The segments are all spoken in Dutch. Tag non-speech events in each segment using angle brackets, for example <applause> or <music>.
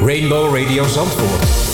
Rainbow Radio Zandvoort.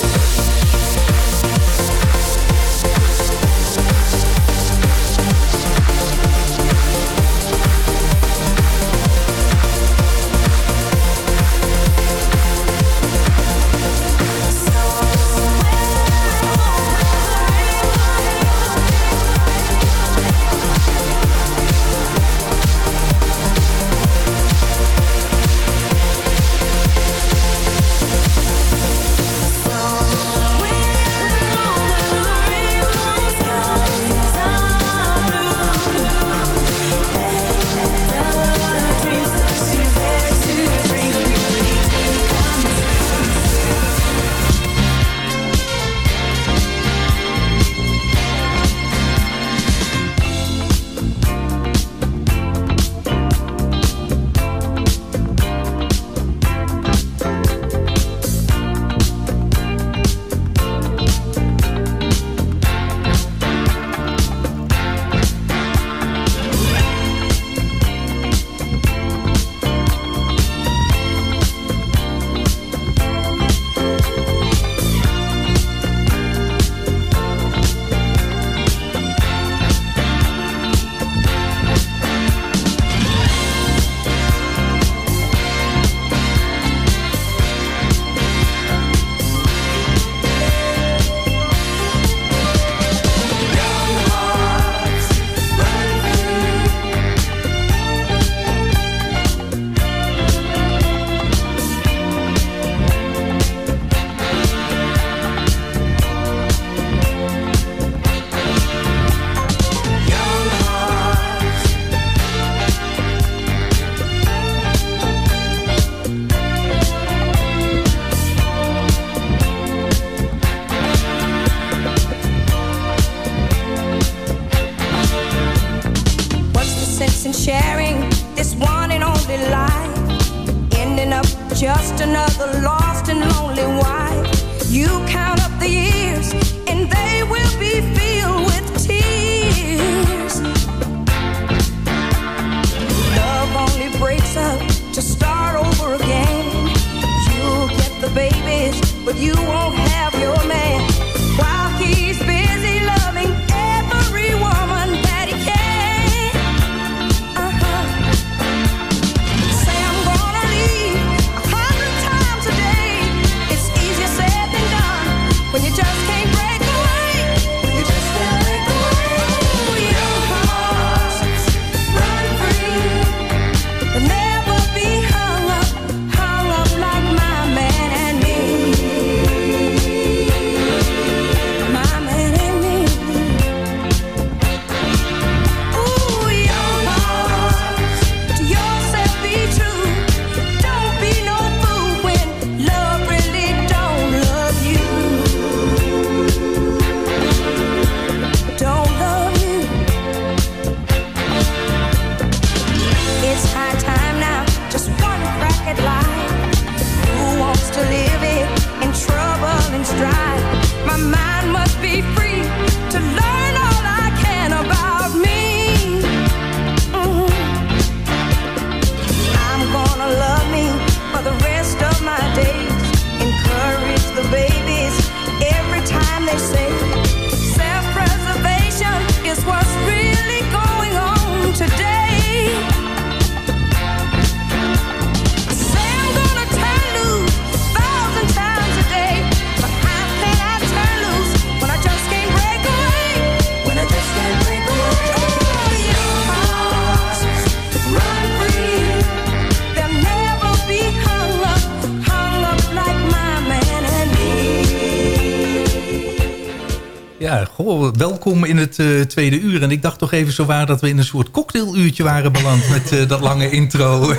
Ja, goh, welkom in het eh, tweede uur. En ik dacht toch even zo waar dat we in een soort cocktailuurtje waren beland... met eh, dat lange intro.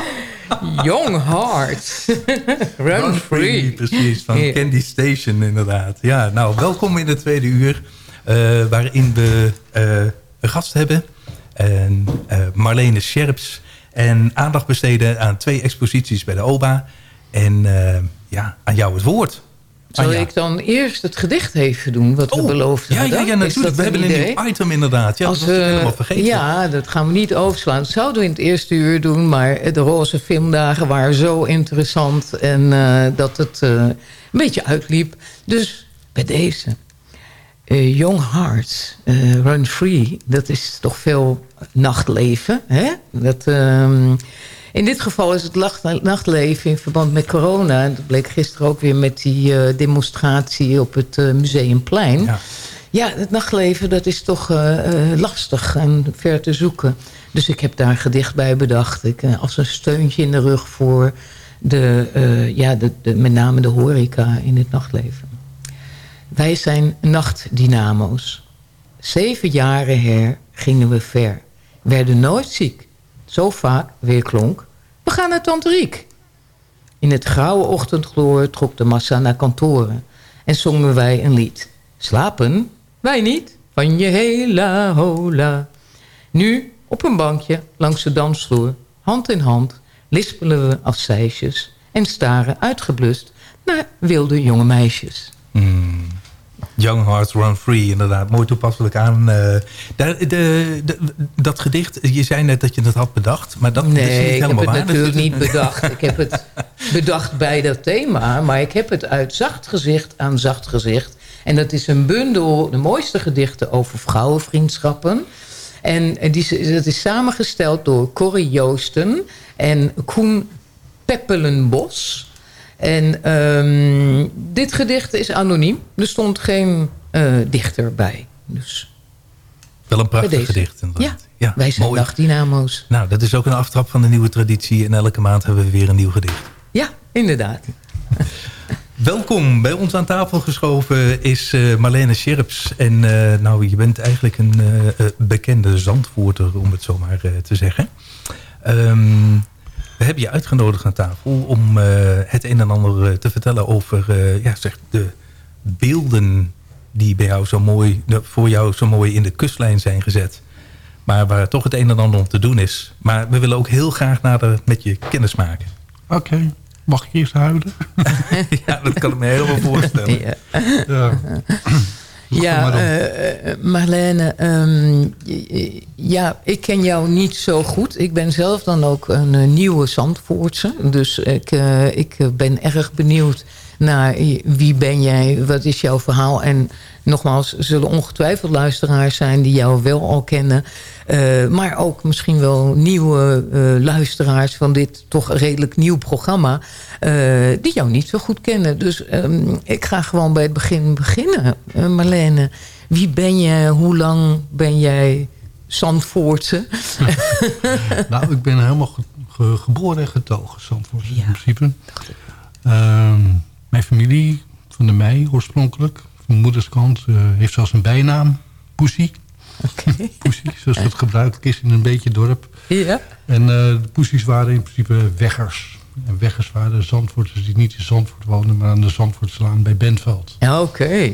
<laughs> Young Heart. <laughs> Run, free. Precies, van. Candy Station inderdaad. Ja, nou, welkom in het tweede uur... eh, waarin we een gast hebben. En, Marlene Scherps. En aandacht besteden aan twee exposities bij de OBA. En ja, aan jou het woord. Zal Anja. ik dan eerst het gedicht even doen, wat we Oh, beloofd ja, hadden? ja, ja, natuurlijk. dat We hebben een idee? nieuw item inderdaad. Ja, Als dat was helemaal vergeten. Ja, dat gaan we niet overslaan. Dat zouden we in het eerste uur doen, maar de roze filmdagen waren zo interessant en eh, dat het eh, een beetje uitliep. Dus bij deze. Eh, Young Hearts, Run Free, dat is toch veel nachtleven. Hè? Dat, ehm, in dit geval is het nachtleven in verband met corona. Dat bleek gisteren ook weer met die eh, demonstratie op het eh, Museumplein. Ja. Ja, het nachtleven dat is toch eh, lastig en ver te zoeken. Dus ik heb daar een gedicht bij bedacht. Ik, als een steuntje in de rug voor de, ja, de, de, met name de horeca in het nachtleven. Wij zijn nachtdynamo's. Zeven jaren her gingen we ver. Werden nooit ziek. Zo vaak weer klonk. We gaan naar Tante Riek. In het grauwe ochtendgloor trok de massa naar kantoren. En zongen wij een lied. Slapen? Wij niet. Van je hela hola. Nu op een bankje langs de dansvloer. Hand in hand lispelen we als zeisjes. En staren uitgeblust naar wilde jonge meisjes. Hmm. Young Hearts Run Free, inderdaad. Mooi toepasselijk aan. eh, de, de- dat gedicht, je zei net dat je het had bedacht. Maar dat is niet Nee, ik heb helemaal het waar. natuurlijk Dat niet bedacht. Ik heb het <laughs> bedacht bij dat thema. Maar ik heb het uit zacht gezicht aan zacht gezicht. En dat is een bundel, de mooiste gedichten over vrouwenvriendschappen. En die, dat is samengesteld door Corrie Joosten en Koen Peppelenbos. En ehm, dit gedicht is anoniem. Er stond geen eh, dichter bij. Dus Wel een prachtig gedicht, inderdaad. Ja, wij zijn mooi. nachtdynamo's. Nou, dat is ook een aftrap van de nieuwe traditie. En elke maand hebben we weer een nieuw gedicht. Ja, inderdaad. <laughs> Welkom. Bij ons aan tafel geschoven is eh, Marlene Scherps. En eh, nou, je bent eigenlijk een bekende zandvoerder, om het zo maar te zeggen. Ehm, we hebben je uitgenodigd aan tafel om eh, het een en ander eh, te vertellen over eh, ja, zeg, de beelden die bij jou zo mooi, de- voor jou zo mooi in de kustlijn zijn gezet. Maar waar toch het een en ander om te doen is. Maar we willen ook heel graag nader met je kennis maken. Oké. Mag ik eerst huilen? <laughs> ja, dat kan ik me helemaal voorstellen. Ja. Ja. Ja, eh, Marlene, ehm, ja, ik ken jou niet zo goed. Ik ben zelf dan ook een eh, nieuwe Zandvoortse. Dus ik, ik ben erg benieuwd naar je- wie ben jij, wat is jouw verhaal. En nogmaals, er zullen ongetwijfeld luisteraars zijn die jou wel al kennen. Eh, maar ook misschien wel nieuwe eh, luisteraars van dit toch redelijk nieuw programma... eh, die jou niet zo goed kennen. Dus ehm, ik ga gewoon bij het begin beginnen. Marlene, wie ben je? Hoe lang ben jij Zandvoortse? <laughs> nou, ik ben helemaal ge- ge- geboren en getogen, Zandvoort Ja. in principe. Ehm, mijn familie, van de mei oorspronkelijk, van mijn moeders kant, eh, heeft zelfs een bijnaam, Poesie. Poesie, zoals dat gebruikelijk is in een beetje dorp. Ja. En eh, de Poesies waren in principe weggers. En weggers waren Zandvoorters die niet in Zandvoort woonden, maar aan de Zandvoortslaan bij Bentveld. Oké.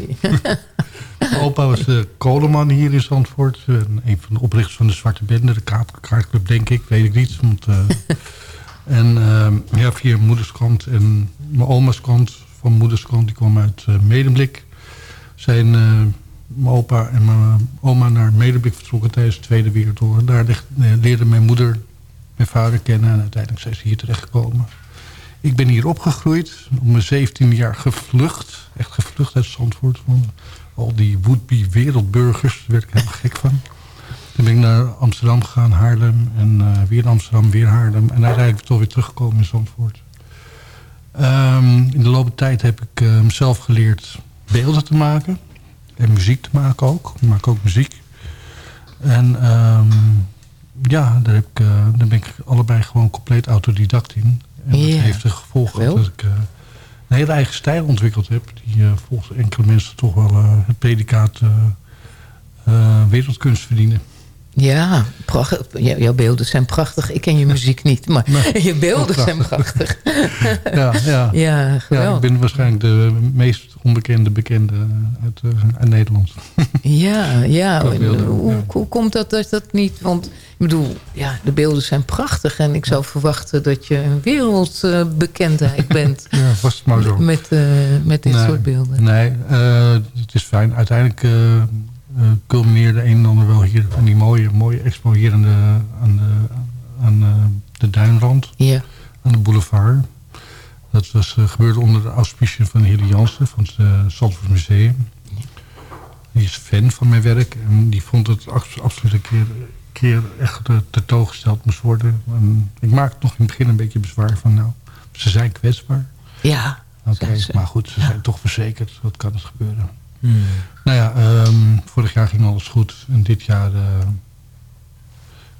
Mijn <laughs> opa was de kolenman hier in Zandvoort. Eh, Een van de oprichters van de Zwarte Bende, de kaart- kaartclub denk ik, weet ik niet. Want, <laughs> en eh, ja, via moederskant en mijn oma's kant, van moederskant, die kwam uit eh, Medemblik. Zijn eh, mijn opa en mijn oma naar Medemblik vertrokken tijdens de Tweede Wereldoorlog. Daar eh, leerde mijn moeder mijn vader kennen en uiteindelijk zijn ze hier terechtgekomen. Ik ben hier opgegroeid, om mijn 17 jaar gevlucht. Echt gevlucht uit Zandvoort. Van al die would-be wereldburgers, daar werd ik helemaal gek van. Toen ben ik naar Amsterdam gegaan, Haarlem. En weer Amsterdam, weer Haarlem. En uiteindelijk toch weer teruggekomen in Zandvoort. Ehm, in de loop der tijd heb ik mezelf geleerd beelden te maken. En muziek te maken ook. Ik maak ook muziek. En ehm, ja, daar, heb ik, eh, daar ben ik allebei gewoon compleet autodidact in. En dat heeft de gevolgen Geweldig. dat ik eh, een hele eigen stijl ontwikkeld heb. Die eh, volgens enkele mensen toch wel het predicaat wereldkunst verdienen. Ja, prachtig. Jouw beelden zijn prachtig. Ik ken je muziek niet, maar <laughs> je beelden zijn prachtig. Ja, ja. <laughs> Ja, Ja, ik ben waarschijnlijk de meest onbekende bekende uit, eh, uit Nederland. <laughs> Ja, Hoe, ja. hoe komt dat dat dat niet? Want ik bedoel, ja, de beelden zijn prachtig. En ik zou verwachten dat je een wereldbekendheid bent Ja, was het maar zo. met, eh, met dit Nee, soort beelden. Nee, eh, het is fijn. Uiteindelijk eh eh, culmineerde een en ander wel hier aan die mooie, mooie expo hier aan de, aan de, aan eh, de Duinrand, Ja, aan de boulevard. Dat was, eh, gebeurde onder de auspiciën van Hille Jansen van het Zandvoort Museum. Die is fan van mijn werk en die vond het abs- absoluut een keer, keer echt eh, tentoongesteld moest worden. En ik maakte nog in het begin een beetje bezwaar van nou, ze zijn kwetsbaar. ja. Oké, maar goed, ze Ja. zijn toch verzekerd. Wat kan het gebeuren? Hmm. Nou ja, ehm, vorig jaar ging alles goed. En dit jaar eh,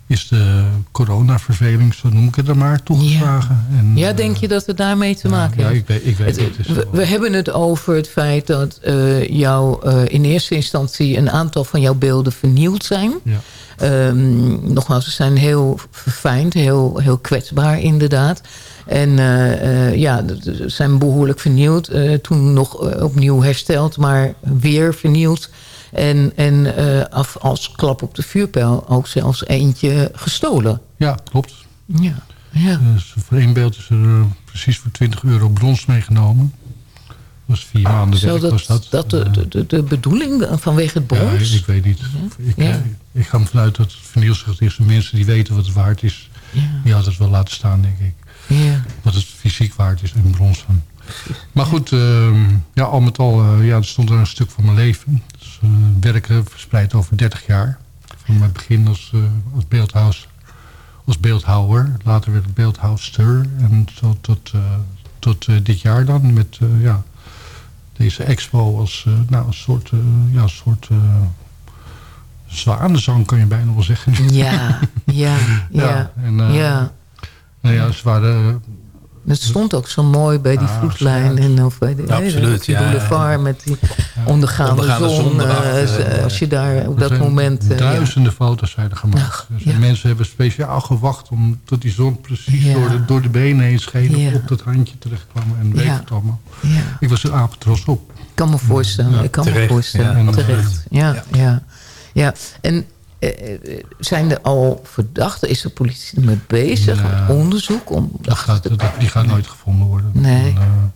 is de coronaverveling, zo noem ik het dan maar, toegeslagen. En, Ja, eh, denk je dat het daarmee te maken ja, heeft? ik weet, ik weet Het- het. is we, hebben het over het feit dat eh, jou in eerste instantie een aantal van jouw beelden vernield zijn. Ja. Ehm, nogmaals, ze zijn heel verfijnd, heel, heel kwetsbaar inderdaad. En eh, eh, ja, ze zijn behoorlijk vernield. eh, toen nog opnieuw hersteld, maar weer vernield. En, en af, als klap op de vuurpijl ook zelfs eentje gestolen. ja, klopt. Ja, ja. Dus voor één beeld is er precies voor 20 euro brons meegenomen. Dat was vier maanden was dat, dat. de, de, de, bedoeling vanwege het brons? Ja, ik weet niet. Ik, Ja. ik ga ervan uit dat het vernielzicht is. De mensen die weten wat het waard is, Ja. die hadden het wel laten staan, denk ik. Ja. Wat het fysiek waard is in brons van. Maar goed, ehm, ja, al met al eh, ja, er stond er een stuk van mijn leven. Dus, werken verspreid over 30 jaar. Van mijn begin als, eh, als, beeldhuis, als beeldhouwer. Later werd het beeldhouster. En zo tot, tot eh, dit jaar dan. Met ja, deze expo als, nou, een soort, ja, soort zwanenzang kan je bijna wel zeggen. Ja, ja, <laughs> ja. en, ja. Nou ja, ze waren Het stond ook zo mooi bij die Ah, vloedlijn. absoluut. En, of bij de, Absoluut, die ja. boulevard met die ondergaande, Ondergaande zon. zon eh, erachter, eh, als je daar op dat moment... eh, ja. duizenden foto's zijn er gemaakt. Ja. Mensen hebben speciaal gewacht om tot die zon precies Ja. door, de, door de benen heen scheen. Ja. Op dat handje terecht kwam en weet Ja. het allemaal. Ja. Ik was er apen trots op. Ik kan me voorstellen. Ja, ik kan me voorstellen. ja. terecht. Ja, ja. ja. En eh, eh, zijn er al verdachten? Is de politie ermee bezig? Nee. Met onderzoek? Om Dat gaat, dat, die gaat nooit gevonden worden. Nee. En,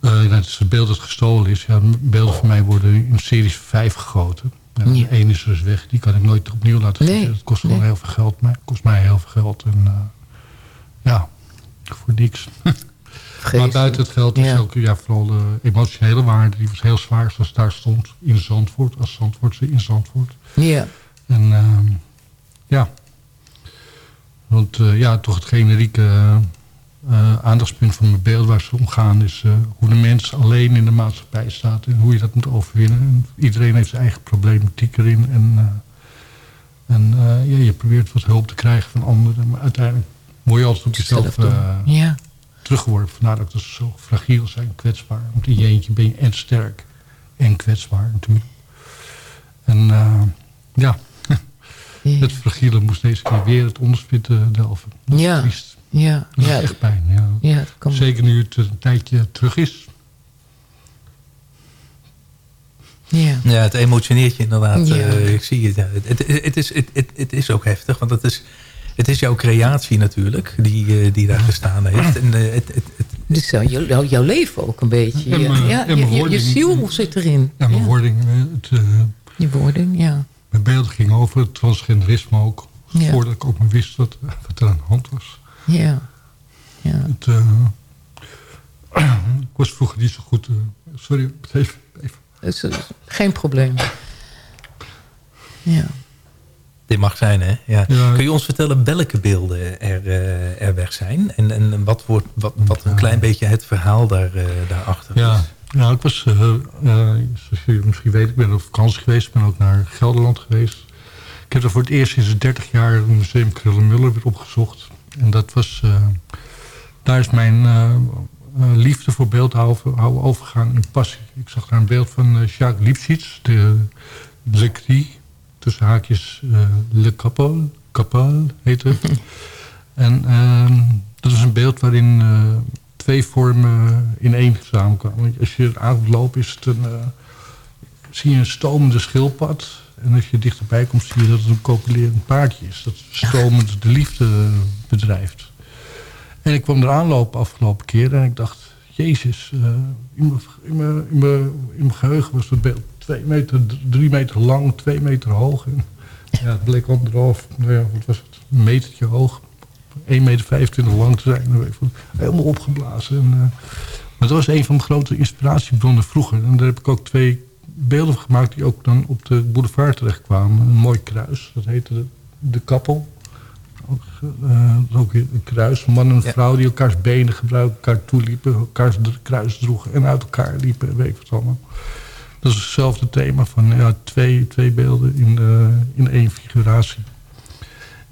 eh, eh, als het beeld dat gestolen is. Ja, beelden van mij worden in series van vijf gegoten. Ja, Ja. Eén is dus weg. Die kan ik nooit opnieuw laten Nee, gieten. Dat kost gewoon nee. heel veel geld. Maar kost mij heel veel geld. En eh, ja, voor niks. <laughs> maar buiten het geld is Ja. ook ja, vooral de emotionele waarde. Die was heel zwaar zoals daar stond. In Zandvoort. Als Zandvoortse in Zandvoort. Ja. En ehm, ja. Want eh, ja, toch het generieke eh, aandachtspunt van mijn beeld waar ze om gaan... is eh, hoe de mens alleen in de maatschappij staat... en hoe je dat moet overwinnen. En iedereen heeft zijn eigen problematiek erin. En, eh, en eh, ja, je probeert wat hulp te krijgen van anderen. Maar uiteindelijk word je altijd op jezelf eh, ja. Teruggeworpen. Vandaar dat ze zo fragiel zijn, kwetsbaar. Want in je eentje ben je en sterk en kwetsbaar natuurlijk. En eh, ja, Ja. het fragiele moest deze keer weer het onderspit eh, delven. Dat is Ja. triest. Ja. Dat is Ja. echt pijn, ja. Ja, kan Zeker nu het een tijdje terug is. Ja. Ja, het emotioneert je inderdaad. Ja. Eh, ik zie het. ja. Het, het, het, is, het, het is ook heftig, want het is, het is jouw creatie natuurlijk, die, eh, die daar gestaan heeft. En, eh, het, het, het, Dus zo, jou- jou- jouw leven ook een beetje. En Ja, mijn- ja, en je, ziel zit erin. Ja, mijn Ja. wording, eh, het, Je wording, ja. mijn beeld ging over het transgenderisme ook. Ja. Voordat ik ook maar wist wat, wat er aan de hand was. Ja. ja. Het, eh, <clears throat> ik was vroeger niet zo goed. sorry, even, even. Geen probleem. Ja. Dit mag zijn, hè? Ja. Ja. Kun je ons vertellen welke beelden er, eh, er weg zijn? En, en wat, wordt, wat, wat een klein beetje het verhaal daar, eh, daarachter Ja, is? ja ik was, eh, zoals jullie misschien weten, ik ben op vakantie geweest. Ik ben ook naar Gelderland geweest. Ik heb er voor het eerst sinds 30 jaar het museum Krullenmuller weer opgezocht. En dat was, daar is mijn liefde voor beeldhouden houden overgegaan in passie. Ik zag daar een beeld van Jacques Lipschitz, de Cri, tussen haakjes eh, Le Capel, Capel heet het. <laughs> en ehm, dat is een beeld waarin eh, twee vormen in één samenkwamen. Want Als je aan het lopen is het een, eh, zie je een stomende schildpad. En als je dichterbij komt zie je dat het een copulerend paardje is. Dat stomend de liefde bedrijft. En ik kwam er aanlopen afgelopen keer en ik dacht... Jezus, eh, in mijn- geheugen was het beeld twee meter, drie meter lang, twee meter hoog. En ja, het bleek anderhalf, nou ja, wat was het, een metertje hoog. 1,25 meter lang te zijn. Helemaal opgeblazen. En, eh, maar dat was een van mijn grote inspiratiebronnen vroeger. En daar heb ik ook twee beelden van gemaakt die ook dan op de boulevard terechtkwamen. Een mooi kruis, dat heette de, de kappel. Ook, dat is ook weer een kruis. Een man en een Ja. vrouw die elkaars benen gebruikten, elkaar toeliepen, elkaars kruis droegen en uit elkaar liepen. en Weet ik wat allemaal. Dat is hetzelfde thema van ja, twee, twee beelden in, eh, in één figuratie.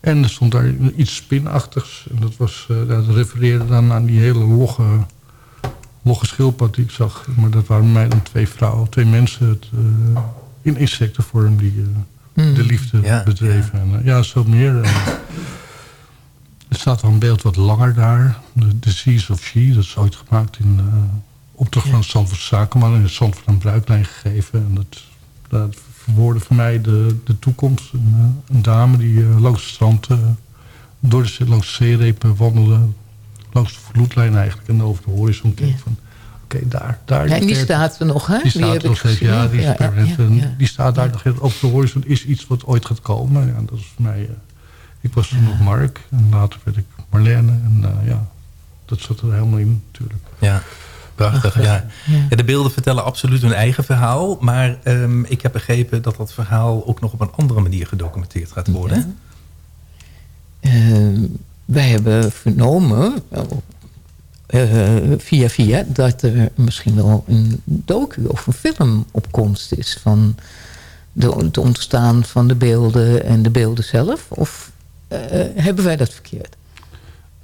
En er stond daar iets spinachtigs. En dat, was, eh, dat refereerde dan aan die hele logge, logge schildpad die ik zag. Maar dat waren mij dan twee vrouwen, twee mensen het, eh, in insectenvorm die eh, Hmm. de liefde Ja, bedreven. En, eh, ja, zo meer. eh. er staat wel een beeld wat langer daar. The Disease of She. Dat is ooit gemaakt in eh opdracht van Zandvoort Zakenman. En het Zandvoort een bruiklijn gegeven. En dat, dat verwoordde voor mij de, de toekomst. Een, eh, een dame die eh, langs het strand... eh, door de, langs de zeerepen wandelde. Langs de vloedlijn eigenlijk. En over de horizon keek Ja. van... Oké, daar, daar. Ja, en die staat er nog, hè? die staat er nog steeds, ja, die, ja, ja, ja. die staat daar nog over de horizon. Is iets wat ooit gaat komen. Ja, dat is voor mij... ik was toen nog Mark en later werd ik Marlene. En eh, ja, dat zat er helemaal in natuurlijk. Ja, prachtig. Ja. Ja. Ja, de beelden vertellen absoluut hun eigen verhaal. Maar ehm, ik heb begrepen dat dat verhaal ook nog op een andere manier gedocumenteerd gaat worden. Eh, wij hebben vernomen, eh, via via, dat er misschien wel een docu of een film op komst is van de, het ontstaan van de beelden en de beelden zelf. Of eh, hebben wij dat verkeerd?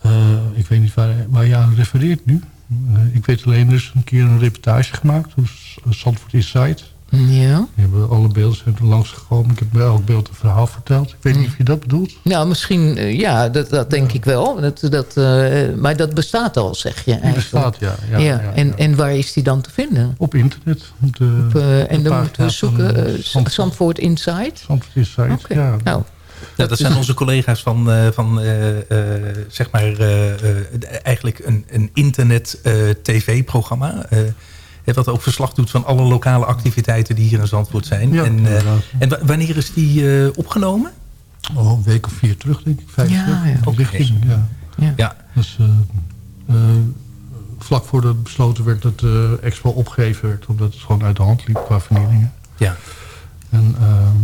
Eh, ik weet niet waar, waar je aan refereert nu. Eh, ik weet alleen, er is een keer een reportage gemaakt. Dus Zandvoort Inside. Ja. Die hebben alle beelden zijn er langsgekomen. Ik heb bij elk beeld een verhaal verteld. Ik weet niet of je dat bedoelt. Nou, misschien, eh, ja, dat, dat denk ik wel. Dat, dat, eh, maar dat bestaat al, zeg je eigenlijk. bestaat, ja, ja, ja, en, en waar is die dan te vinden? Op internet. Op de, Op, eh, en dan moeten we zoeken, eh, eh, Zandvoort. Insight? Zandvoort Insight, ja. Nou, Ja, dat zijn onze collega's van, eh, van eh, eh, zeg maar, eh, eh, eigenlijk een, een internet-tv-programma. wat ook verslag doet van alle lokale activiteiten die hier in Zandvoort zijn. Ja, en eh, en wa- wanneer is die eh, opgenomen? Oh, een week of vier terug, denk ik. Vijf Ja, terug. ja. Richting, ja. ja. Ja, Dus eh, eh, vlak voordat besloten werd dat de expo opgegeven werd... omdat het gewoon uit de hand liep qua vernielingen. ja. En ehm,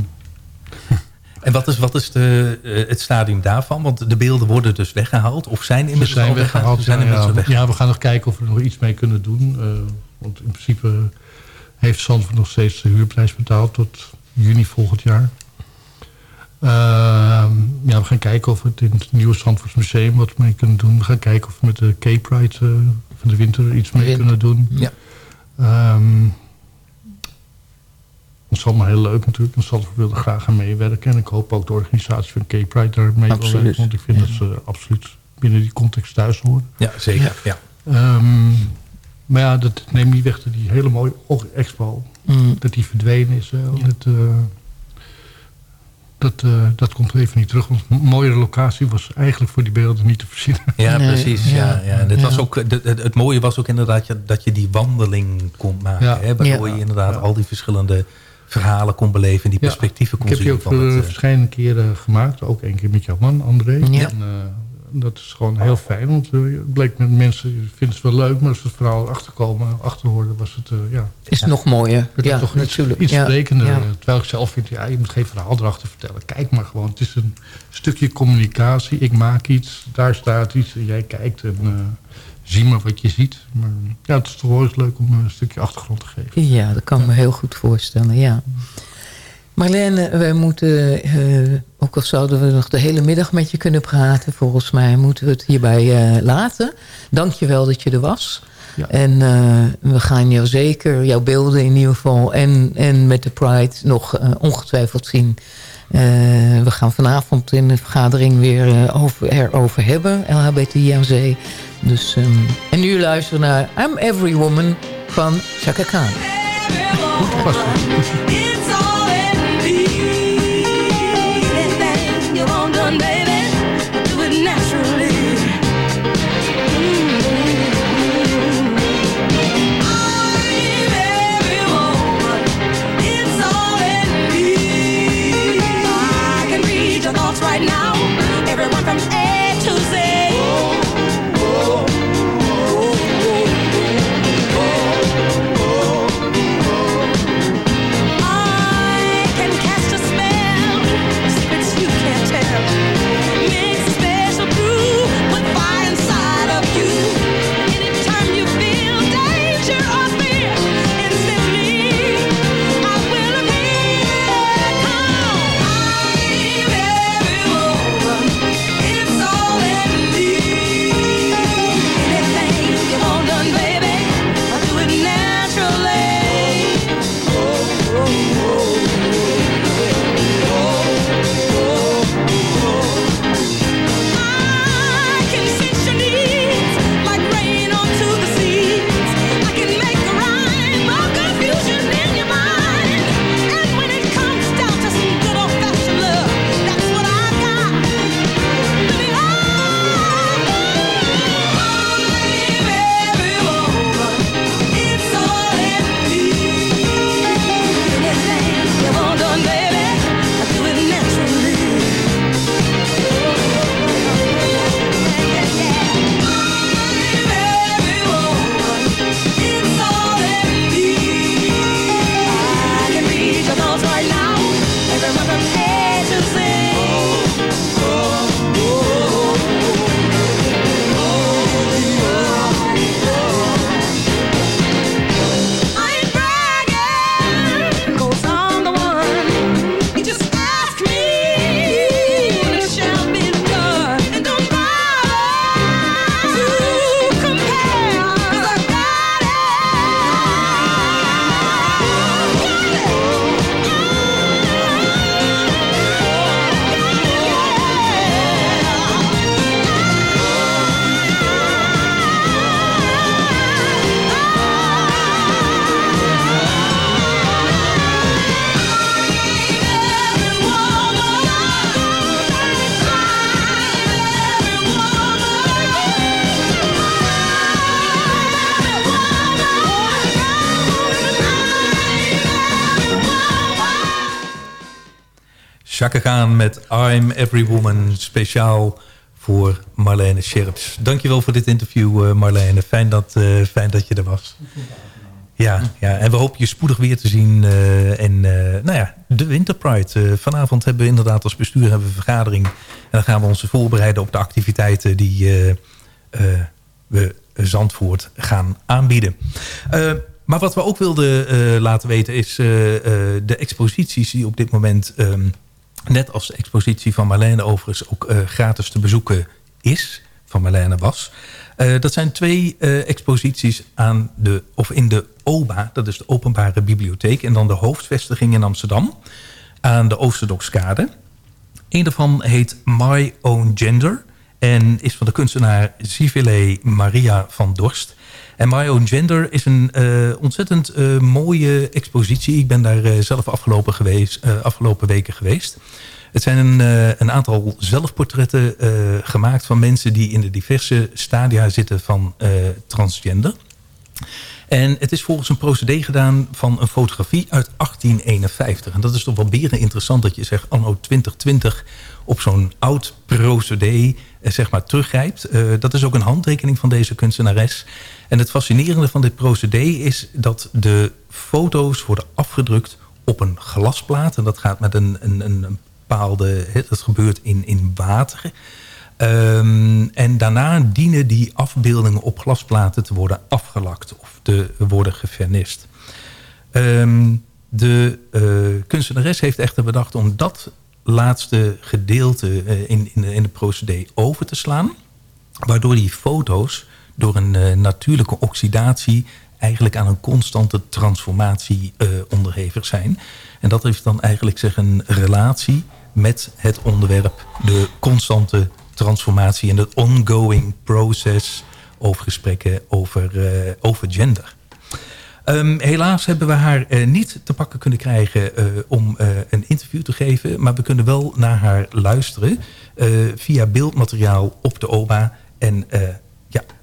En wat is, wat is de, eh, het stadium daarvan? Want de beelden worden dus weggehaald of zijn inmiddels zijn al weggehaald. Ze zijn ja, inmiddels ja. weggehaald. ja, we gaan nog kijken of we er nog iets mee kunnen doen. eh, want in principe heeft Zandvoort nog steeds de huurprijs betaald... tot juni volgend jaar. Ehm, ja, we gaan kijken of we het in het nieuwe Zandvoorts Museum wat mee kunnen doen. We gaan kijken of we met de Cape Pride eh, van de winter iets mee Winter. kunnen doen. Ja. Ehm, dat is allemaal heel leuk natuurlijk. En Zandvoort wil er graag aan meewerken. En ik hoop ook de organisatie van Cape Pride daar mee wil Absoluut. werken. Want ik vind dat ze absoluut binnen die context thuis horen. Ja, zeker. Ja. Ehm, maar ja, dat neemt niet weg dat die hele mooie expo... Mm. dat die verdwenen is. Hè. Dat, eh, dat, eh, dat komt even niet terug. Want een mooiere locatie was eigenlijk voor die beelden niet te voorzien. Ja, Nee, precies. Ja. ja. Ja, En het, Ja. was ook, het, het mooie was ook inderdaad je- dat je die wandeling kon maken. Ja. Hè, waardoor Ja. je inderdaad Ja. al die verschillende verhalen kon beleven... en die Ja. perspectieven kon Ik heb zien. ook van het, eh, verschillende keren gemaakt. Ook één keer met jouw man, André. Ja. En, eh, dat is gewoon heel fijn. Want eh, het bleek met mensen, vinden het wel leuk. Maar als ze het verhaal achterkomen, achter horen, was het... eh, ja, Is nog mooier. Ja, het toch iets, natuurlijk. iets Ja, sprekender. ja. Terwijl ik zelf vind, ja, je moet geen verhaal erachter vertellen. Kijk maar gewoon. Het is een stukje communicatie. Ik maak iets, daar staat iets. En jij kijkt en eh, zie maar wat je ziet. Maar ja, het is toch wel eens leuk om een stukje achtergrond te geven. Ja, dat kan ik me heel goed voorstellen, ja. Marlene, wij moeten, eh, ook al zouden we nog de hele middag met je kunnen praten... volgens mij moeten we het hierbij eh, laten. Dank je wel dat je er was. Ja. En eh, we gaan jou zeker, jouw beelden in ieder geval... en, en met de Pride nog ongetwijfeld zien... We gaan vanavond in de vergadering weer over, erover hebben, LHBTIAC. Dus, ehm, en nu luisteren naar I'm Every Woman van Chaka Khan. All Khan met I'm Every Woman. Speciaal voor Marlene Scherps. Dankjewel voor dit interview uh, Marlene. Fijn dat, uh, fijn dat je er was. Ja, ja, en we hopen je spoedig weer te zien. Uh, en nou ja, de Winterpride. vanavond hebben we inderdaad als bestuur hebben we een vergadering. En dan gaan we ons voorbereiden op de activiteiten die we Zandvoort gaan aanbieden. maar wat we ook wilden laten weten is de exposities die op dit moment... Um, net als de expositie van Marlene overigens ook uh, gratis te bezoeken is. Van Marlene was. Uh, dat zijn twee uh, exposities aan de, of in de OBA. Dat is de Openbare Bibliotheek. En dan de hoofdvestiging in Amsterdam. Aan de Oosterdokskade. Een daarvan heet My Own Gender. En is van de kunstenaar Sivile Maria van Dorst. En My Own Gender is een uh, ontzettend uh, mooie expositie. Ik ben daar uh, zelf afgelopen, geweest, afgelopen weken geweest. Het zijn een, een aantal zelfportretten gemaakt van mensen... die in de diverse stadia zitten van transgender. En het is volgens een procedé gedaan van een fotografie uit 1851. En dat is toch wel beren interessant dat je zegt anno 2020 op zo'n oud procedé zeg maar, teruggrijpt. dat is ook een handtekening van deze kunstenares. En het fascinerende van dit procedé is dat de foto's worden afgedrukt op een glasplaat. En dat gaat met een, een, een bepaalde... Dat gebeurt in, in water. Um, en daarna dienen die afbeeldingen op glasplaten te worden afgelakt. Of te worden gevernist. Um, de uh, kunstenares heeft echter bedacht om dat laatste gedeelte uh, in, in, in de procedé over te slaan. Waardoor die foto's door een uh, natuurlijke oxidatie eigenlijk aan een constante transformatie uh, onderhevig zijn. En dat heeft dan eigenlijk zeg een relatie met het onderwerp de constante transformatie en het ongoing process over gesprekken over, over gender. Um, helaas hebben we haar uh, niet te pakken kunnen krijgen uh, om uh, een interview te geven. Maar we kunnen wel naar haar luisteren via beeldmateriaal op de OBA. En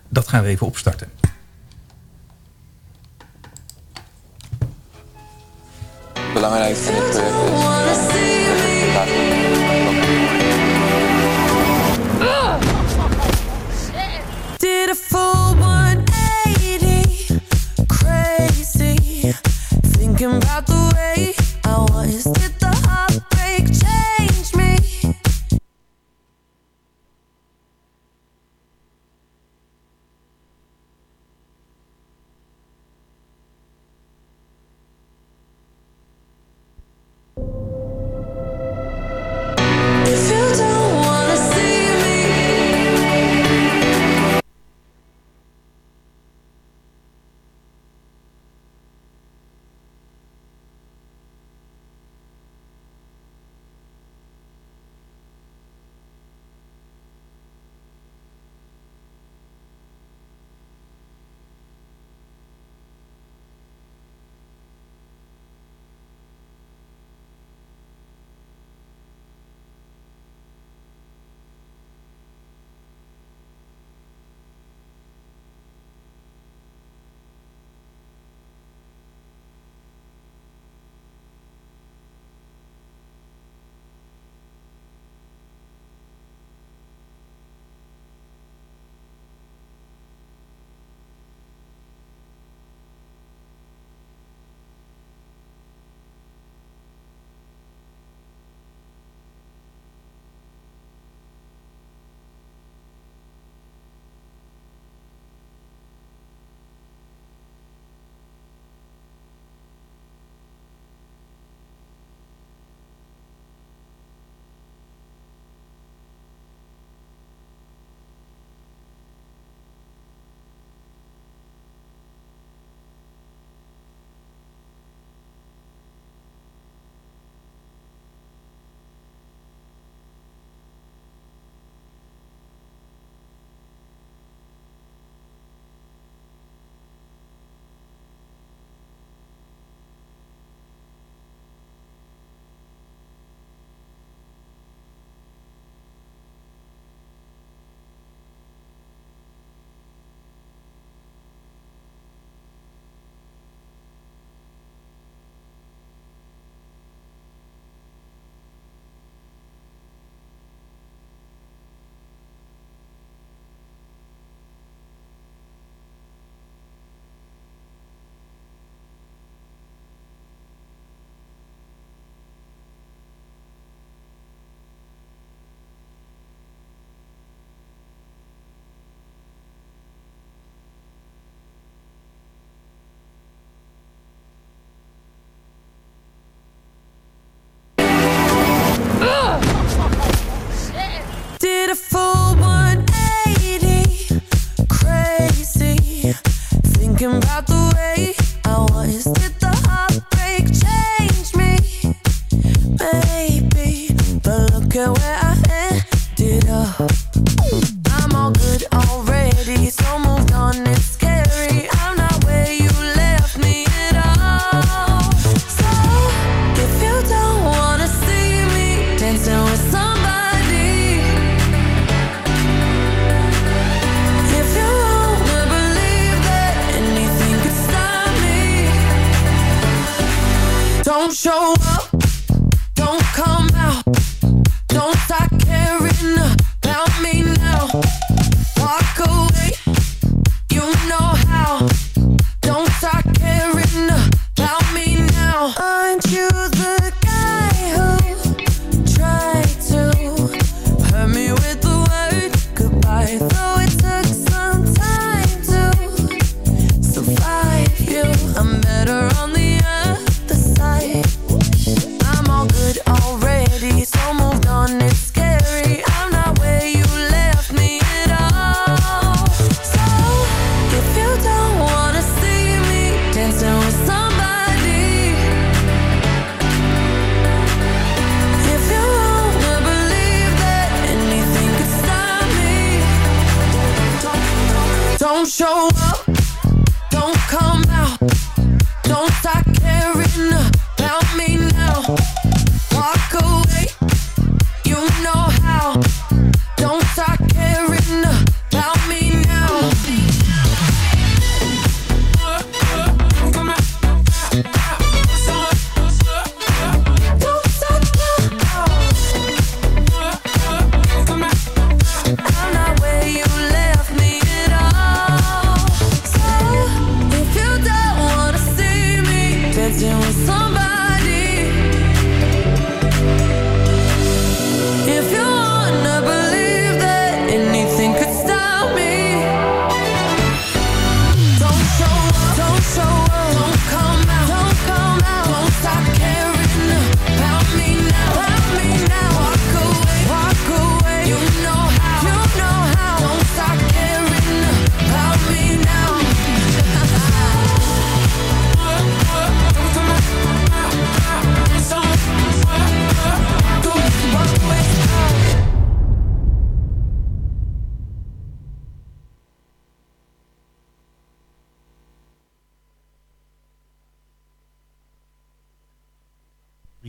dat gaan we even opstarten. Belangrijk van dit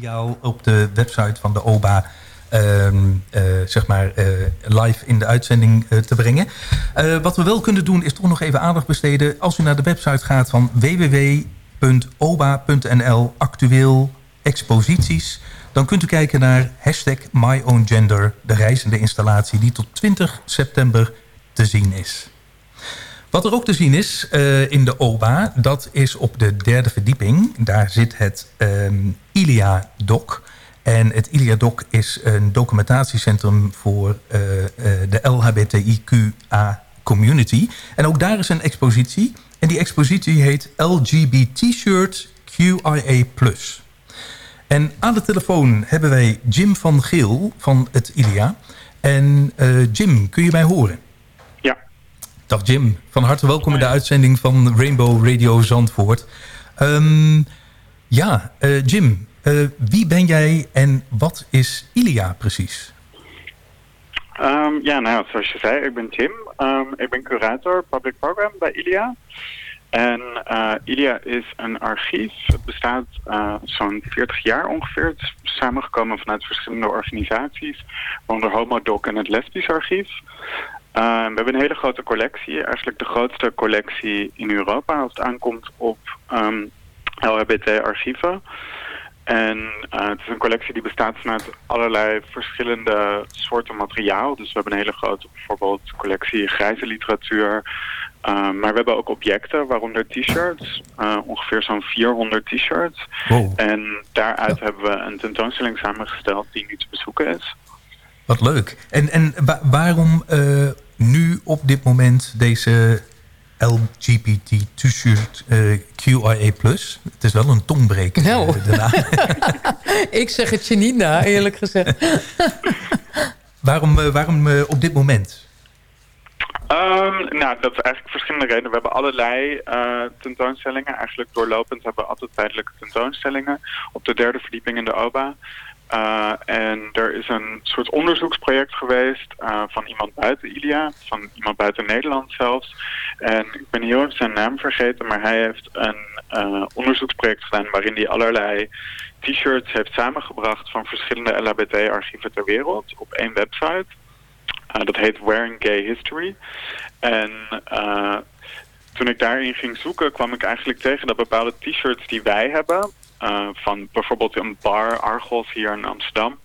jou op de website van de OBA ehm, eh, zeg maar, eh, live in de uitzending eh, te brengen. Wat we wel kunnen doen is toch nog even aandacht besteden. Als u naar de website gaat van www.oba.nl actueel exposities... dan kunt u kijken naar hashtag MyOwnGender, de reizende installatie... die tot 20 september te zien is. Wat er ook te zien is eh, in de OBA, dat is op de derde verdieping. Daar zit het ehm Ilia Doc. En het Ilia Doc is een documentatiecentrum voor eh, de LHBTIQA community. En ook daar is een expositie. En die expositie heet LGBT-shirt QIA+. En aan de telefoon hebben wij Jim van Geel van het Ilia. En Jim, kun je mij horen? Dag Jim, van harte welkom in de uitzending van Rainbow Radio Zandvoort. Ehm, ja, eh, Jim, eh, wie ben jij en wat is Ilia precies? Ehm, ja, nou, zoals je zei, ik ben Tim. Ehm, ik ben curator Public Program bij ILIA. En eh, ILIA is een archief. Het bestaat eh, zo'n 40 jaar ongeveer. Het is samengekomen vanuit verschillende organisaties. Waaronder HomoDoc en het Lesbisch Archief. Ehm, we hebben een hele grote collectie. Eigenlijk de grootste collectie in Europa als het aankomt op ehm, LHBT-archieven. En eh, het is een collectie die bestaat vanuit allerlei verschillende soorten materiaal. Dus we hebben een hele grote bijvoorbeeld collectie grijze literatuur. Uh, maar we hebben ook objecten, waaronder t-shirts. Uh, ongeveer zo'n 400 t-shirts. Wow. En daaruit hebben we een tentoonstelling samengesteld die nu te bezoeken is. Wat leuk. En, en wa- waarom eh, nu op dit moment deze LGBT t-shirt eh, QIA+. Het is wel een tongbreker. Nou. eh. <laughs> Ik zeg het je niet na, eerlijk gezegd. <laughs> waarom waarom eh, op dit moment? Um, nou, dat is eigenlijk verschillende redenen. We hebben allerlei uh, tentoonstellingen. Eigenlijk doorlopend hebben we altijd tijdelijke tentoonstellingen. Op de derde verdieping in de OBA. Uh, en er is een soort onderzoeksproject geweest uh, van iemand buiten Ilia, van iemand buiten Nederland zelfs. En ik ben heel even zijn naam vergeten, maar hij heeft een uh, onderzoeksproject gedaan waarin hij allerlei t-shirts heeft samengebracht van verschillende LHBT-archieven ter wereld op één website. dat heet Wearing Gay History. En toen ik daarin ging zoeken kwam ik eigenlijk tegen dat bepaalde t-shirts die wij hebben uh, van bijvoorbeeld een bar Argos hier in Amsterdam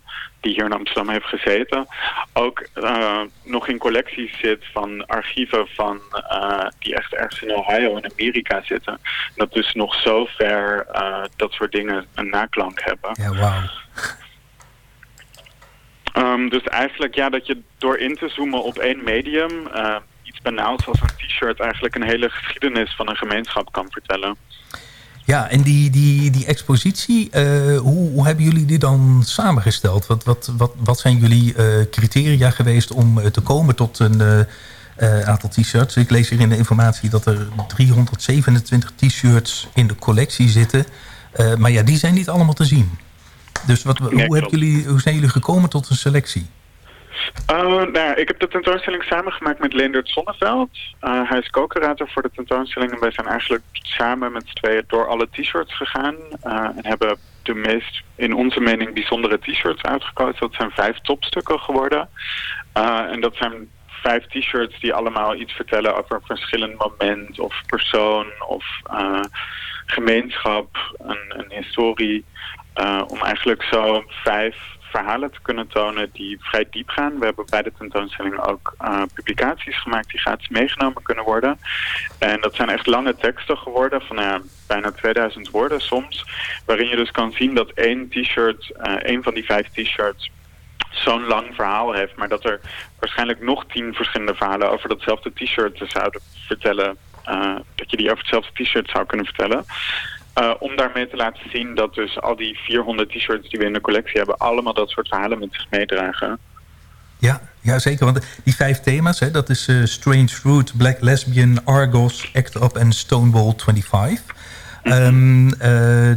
die hier in Amsterdam heeft gezeten, ook uh, nog in collecties zit van archieven van, uh, die echt ergens in Ohio in Amerika zitten. Dat dus nog zo ver dat soort dingen een naklank hebben. Ja, wauw. Um, dus eigenlijk ja, dat je door in te zoomen op één medium, iets banaals als een t-shirt, eigenlijk een hele geschiedenis van een gemeenschap kan vertellen. Ja, en die, die, die expositie, uh, hoe, hoe hebben jullie die dan samengesteld? Wat, wat, wat, wat zijn jullie uh, criteria geweest om uh, te komen tot een aantal t-shirts? Ik lees hier in de informatie dat er 327 t-shirts in de collectie zitten. maar ja, die zijn niet allemaal te zien. Dus wat, hoe, hebben jullie, hoe zijn jullie gekomen tot een selectie? Uh, nou, ik heb de tentoonstelling samengemaakt met Leendert Zonneveld. Uh, hij is co-curator voor de tentoonstelling en wij zijn eigenlijk samen met z'n tweeën door alle t-shirts gegaan. Uh, en hebben de meest, in onze mening, bijzondere t-shirts uitgekozen. Dat zijn vijf topstukken geworden. en dat zijn vijf t-shirts die allemaal iets vertellen over een verschillend moment of persoon of gemeenschap, een, een historie. om eigenlijk zo vijf verhalen te kunnen tonen die vrij diep gaan. We hebben bij de tentoonstelling ook uh, publicaties gemaakt die gratis meegenomen kunnen worden. En dat zijn echt lange teksten geworden van uh, bijna 2000 woorden soms. Waarin je dus kan zien dat één t-shirt, uh, één van die vijf t-shirts zo'n lang verhaal heeft. Maar dat er waarschijnlijk nog tien verschillende verhalen over datzelfde t-shirt zouden vertellen. Dat je die over hetzelfde t-shirt zou kunnen vertellen. Uh, om daarmee te laten zien dat dus al die 400 t-shirts die we in de collectie hebben... allemaal dat soort verhalen met zich meedragen. Ja, ja zeker. Want die vijf thema's, hè, dat is uh, Strange Fruit, Black Lesbian, Argos, Act Up en Stonewall 25... Um, uh,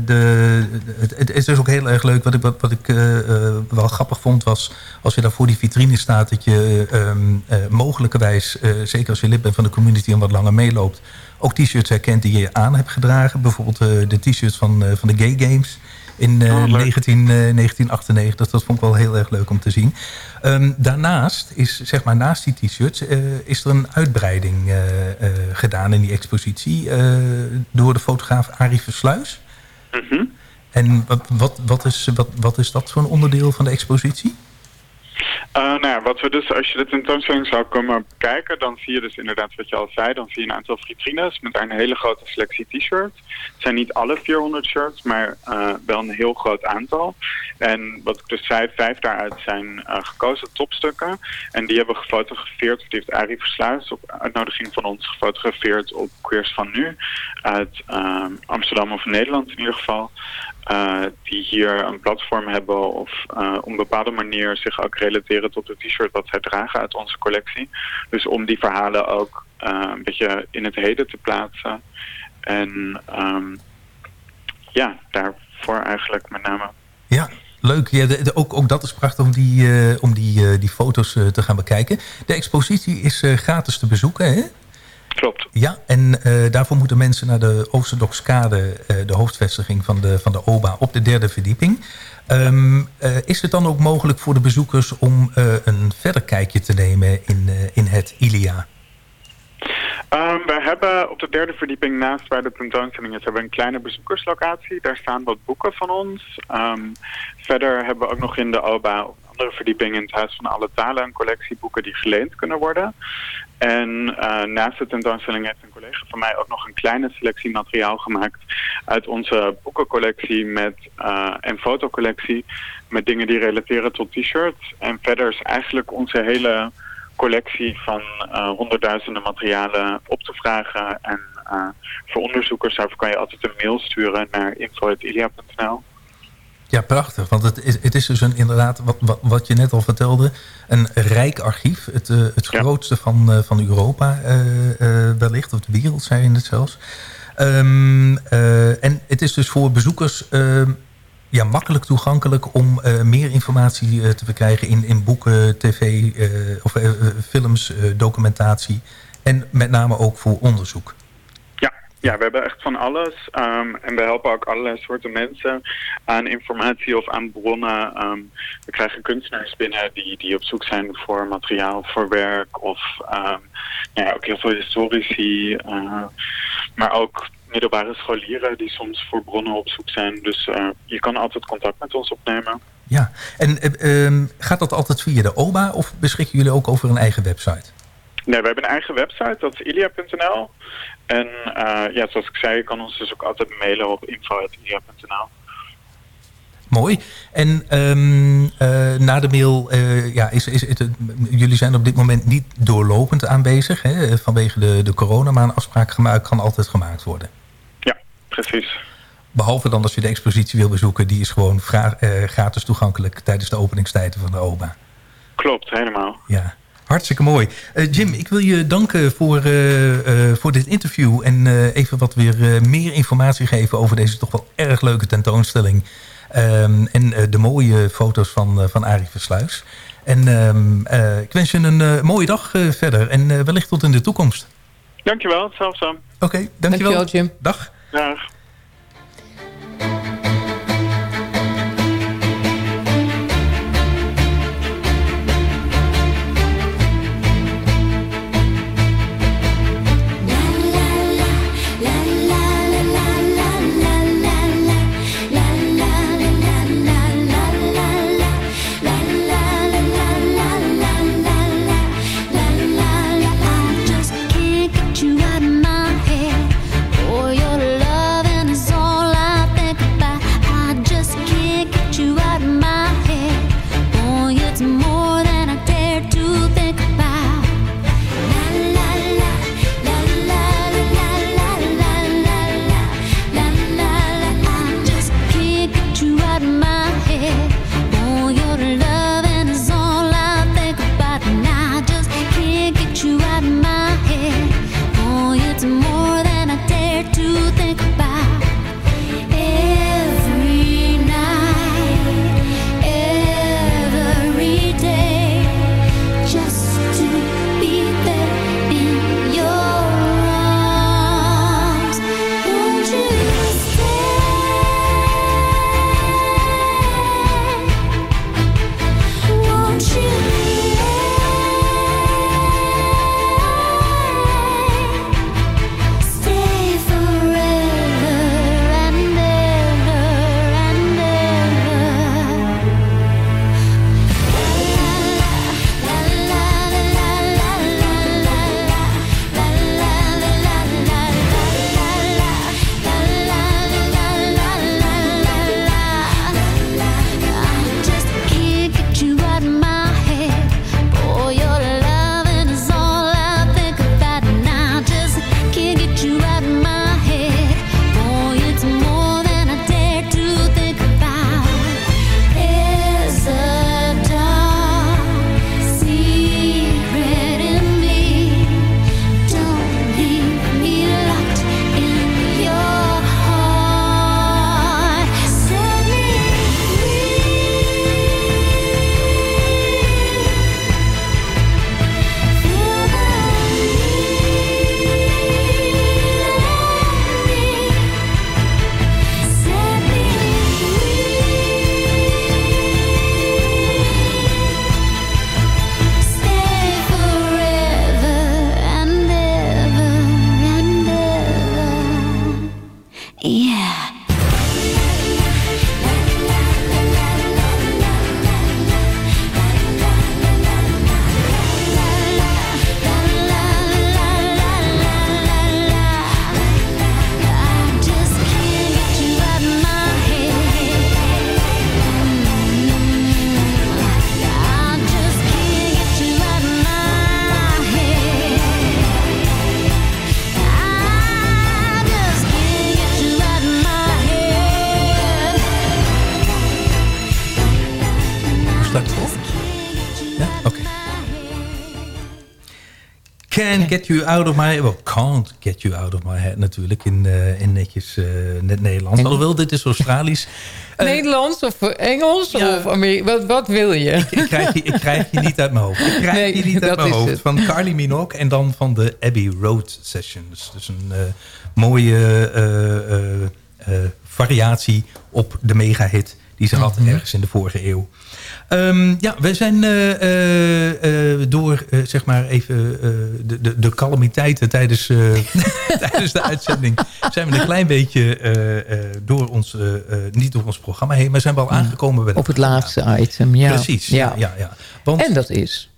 de, het, het, is dus ook heel erg leuk. Wat ik, wat, wat ik uh, uh, wel grappig vond was... als je daar voor die vitrine staat... dat je um, mogelijkerwijs, zeker als je lid bent van de community... en wat langer meeloopt ook t-shirts herkent die je aan hebt gedragen. Bijvoorbeeld uh, de t-shirts van, uh, van de Gay Games in uh, oh, 19, 1998. Dat vond ik wel heel erg leuk om te zien. Um, daarnaast is, zeg maar, naast die t-shirts... is er een uitbreiding gedaan in die expositie... door de fotograaf Arie Versluis. Mm -hmm. En wat, wat, wat, is, wat, wat is dat voor een onderdeel van de expositie? Uh, nou ja, wat we dus, als je de tentoonstelling zou komen bekijken, dan zie je dus inderdaad wat je al zei. Dan zie je een aantal vitrines met een hele grote selectie t-shirts. Het zijn niet alle 400 shirts, maar uh, wel een heel groot aantal. En wat ik dus zei, vijf daaruit zijn uh, gekozen topstukken. En die hebben gefotografeerd, die heeft Arie Versluis op uitnodiging van ons gefotografeerd op Queers van Nu. Uit Amsterdam of Nederland in ieder geval. Uh, die hier een platform hebben of uh, op een bepaalde manier zich ook relateren tot het t-shirt wat zij dragen uit onze collectie. Dus om die verhalen ook uh, een beetje in het heden te plaatsen. En um, ja, daarvoor eigenlijk met name. Ja, Leuk, ja, ook, ook dat is prachtig om die, om die, die foto's te gaan bekijken. De expositie is gratis te bezoeken, hè? Klopt. Ja, en uh, daarvoor moeten mensen naar de Oosterdokskade, uh, de hoofdvestiging van de, van de OBA, op de derde verdieping. Um, uh, is het dan ook mogelijk voor de bezoekers om een verder kijkje te nemen in, in het Ilia? Um, we hebben op de derde verdieping naast waar de tentoonstelling is, hebben we een kleine bezoekerslocatie. Daar staan wat boeken van ons. Um, verder hebben we ook nog in de OBA andere verdieping in het Huis van Alle Talen een collectie boeken die geleend kunnen worden. En uh, naast de tentoonstelling heeft een collega van mij ook nog een kleine selectie materiaal gemaakt uit onze boekencollectie met, uh, en fotocollectie met dingen die relateren tot t-shirts. En verder is eigenlijk onze hele collectie van uh, honderdduizenden materialen op te vragen. En voor onderzoekers daarvoor kan je altijd een mail sturen naar info.ilia.nl. Ja, prachtig. Want het is, het is dus een, inderdaad, wat, wat, wat je net al vertelde... een rijk archief. Het, uh, het grootste van, uh, van Europa uh, wellicht. Of de wereld, zei je het zelfs. Um, en het is dus voor bezoekers ehm, ja, makkelijk toegankelijk... om meer informatie te verkrijgen in, in boeken, tv, of films, documentatie... en met name ook voor onderzoek. Ja, we hebben echt van alles. Um, en we helpen ook allerlei soorten mensen aan informatie of aan bronnen. Um, we krijgen kunstenaars binnen die, die op zoek zijn voor materiaal voor werk. Of um, ja, ook heel veel historici. Uh, maar ook middelbare scholieren die soms voor bronnen op zoek zijn. Dus uh, je kan altijd contact met ons opnemen. Ja, en uh, gaat dat altijd via de OBA of beschikken jullie ook over een eigen website? Nee, we hebben een eigen website, dat is ilia.nl. En uh, ja, zoals ik zei, je kan ons dus ook altijd mailen op info.ilia.nl. Mooi. En um, uh, na de mail, uh, ja, is, is het, jullie zijn op dit moment niet doorlopend aanwezig hè, vanwege de, de corona, maar een afspraak gemaakt, kan altijd gemaakt worden. Ja, precies. Behalve dan als je de expositie wil bezoeken, die is gewoon gratis toegankelijk tijdens de openingstijden van de OBA. Klopt, helemaal. Ja. Hartstikke mooi. Uh, Jim, ik wil je danken voor, uh, uh, voor dit interview... en even wat weer meer informatie geven over deze toch wel erg leuke tentoonstelling. Um, en de mooie foto's van, van Arie Versluis. En um, ik wens je een mooie dag verder en wellicht tot in de toekomst. Dankjewel, hetzelfde. Oké, okay, dankjewel. Dankjewel, Jim. Dag. Dag. Get you out of my... Well, can't get you out of my head natuurlijk in, uh, in netjes uh, net Nederlands. Alhoewel, dit is Australisch. Uh, <laughs> Nederlands of Engels ja, of? Wat, wat, wil je? Ik, ik, krijg je? ik krijg je niet uit mijn hoofd. Ik krijg nee, je niet uit mijn hoofd. Het. Van Carly Minogue en dan van de Abbey Road Sessions. Dus een mooie variatie op de mega-hit die ze had mm -hmm. ergens in de vorige eeuw. Um, ja, we zijn uh, uh, door, zeg maar even, de, de, de calamiteiten tijdens, <laughs> tijdens de uitzending... zijn we een klein beetje door ons, niet door ons programma heen... maar zijn we al aangekomen bij Op het laatste item, ja. Precies, ja. ja, ja, Want en dat is?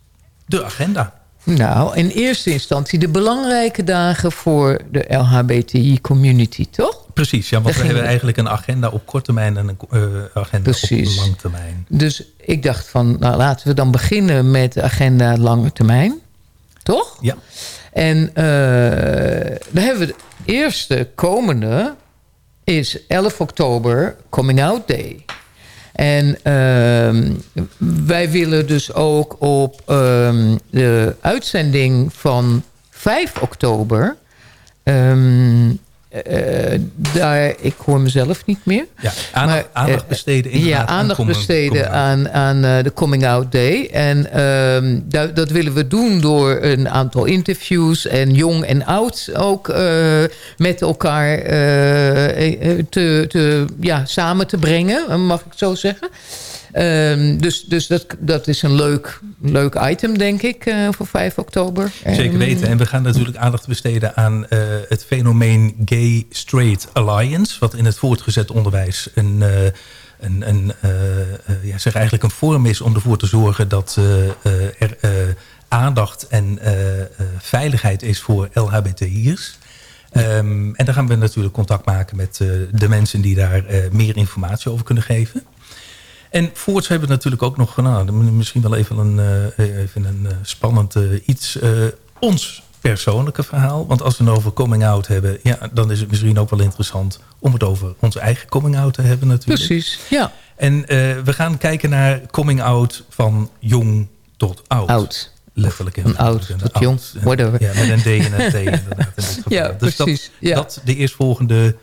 De agenda. Nou, in eerste instantie de belangrijke dagen voor de LHBTI-community, toch? Precies, ja, want we hebben eigenlijk een agenda op korte termijn en een uh, agenda Precies. op lange termijn. Dus ik dacht van, nou laten we dan beginnen met de agenda lange termijn. Toch? Ja. En uh, dan hebben we de eerste komende, is 11 oktober, Coming Out Day. En uh, wij willen dus ook op um, de uitzending van 5 oktober... Um, uh, daar, ik hoor mezelf niet meer. Ja, aandacht, maar, aandacht besteden, ja, aandacht aan besteden aan, aan uh, de Coming Out Day. En uh, dat, dat, willen we doen door een aantal interviews en jong en oud ook met elkaar te, te, ja, samen te brengen, mag ik zo zeggen. Um, dus dus dat, dat is een leuk, leuk item, denk ik, uh, voor 5 oktober. Zeker weten. En we gaan natuurlijk aandacht besteden aan uh, het fenomeen Gay Straight Alliance... wat in het voortgezet onderwijs een... Uh, een, een, ja, zeg eigenlijk een vorm is om ervoor te zorgen dat er aandacht en veiligheid is voor LHBTI'ers. Um, en dan gaan we natuurlijk contact maken met de mensen die daar meer informatie over kunnen geven. En voorts hebben we natuurlijk ook nog, nou, misschien wel even een, uh, even een uh, spannend uh, iets. ons persoonlijke verhaal. Want als we het over coming out hebben, ja, dan is het misschien ook wel interessant om het over onze eigen coming out te hebben natuurlijk. Precies, ja. En we gaan kijken naar coming out van jong tot oud. Oud. Letterlijk. Van oud tot oud. jong, whatever. Ja, met een D en een T inderdaad. In dit <laughs> ja, dus precies. Dat, ja. dat de eerstvolgende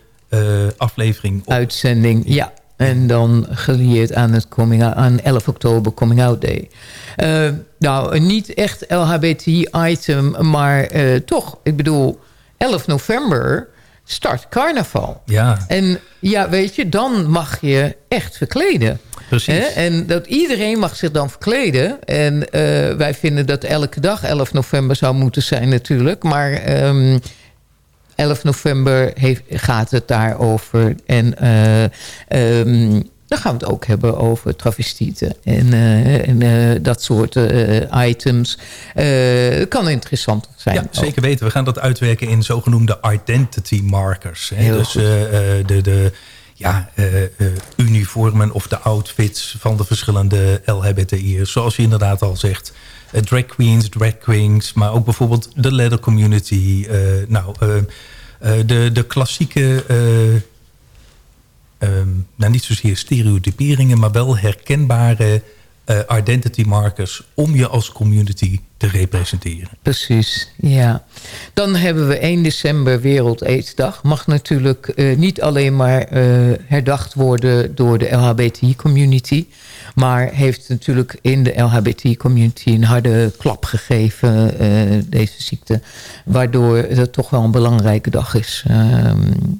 aflevering. Op. Uitzending, ja. En dan gelieerd aan, het coming out, aan 11 oktober Coming Out Day. Uh, nou, niet echt LHBT-item, maar uh, toch. Ik bedoel, 11 november start carnaval. Ja. En ja, weet je, dan mag je echt verkleden. Precies. Hè? En dat iedereen mag zich dan verkleden. En uh, wij vinden dat elke dag 11 november zou moeten zijn natuurlijk. Maar... Um, 11 november heeft, gaat het daarover. En uh, um, dan gaan we het ook hebben over travestieten en, uh, en uh, dat soort items. Het kan interessant zijn. Ja, zeker weten. We gaan dat uitwerken in zogenoemde identity markers. Hè? Dus de, de ja, uniformen of de outfits van de verschillende LHBTI'ers. Zoals je inderdaad al zegt drag queens, drag queens, maar ook bijvoorbeeld de leather community. Uh, nou, uh, de, de klassieke, um, nou niet zozeer stereotyperingen, maar wel herkenbare identity markers om je als community te representeren. Precies, ja. Dan hebben we 1 december Wereld Aidsdag. Mag natuurlijk niet alleen maar herdacht worden door de LHBTI-community... maar heeft natuurlijk in de LHBTI-community een harde klap gegeven, uh, deze ziekte... waardoor het toch wel een belangrijke dag is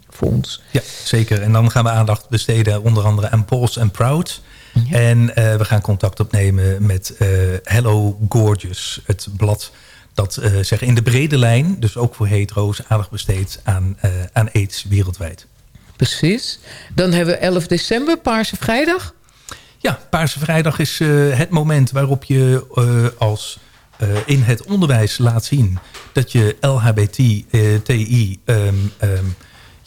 voor ons. Ja, zeker. En dan gaan we aandacht besteden onder andere aan Pulse and Proud... Ja. En uh, we gaan contact opnemen met uh, Hello Gorgeous, het blad dat uh, zeg, in de brede lijn, dus ook voor hetero's, aandacht besteedt aan, aan aids wereldwijd. Precies. Dan hebben we 11 december, Paarse Vrijdag. Ja, Paarse Vrijdag is het moment waarop je als in het onderwijs laat zien dat je LHBTI um, um,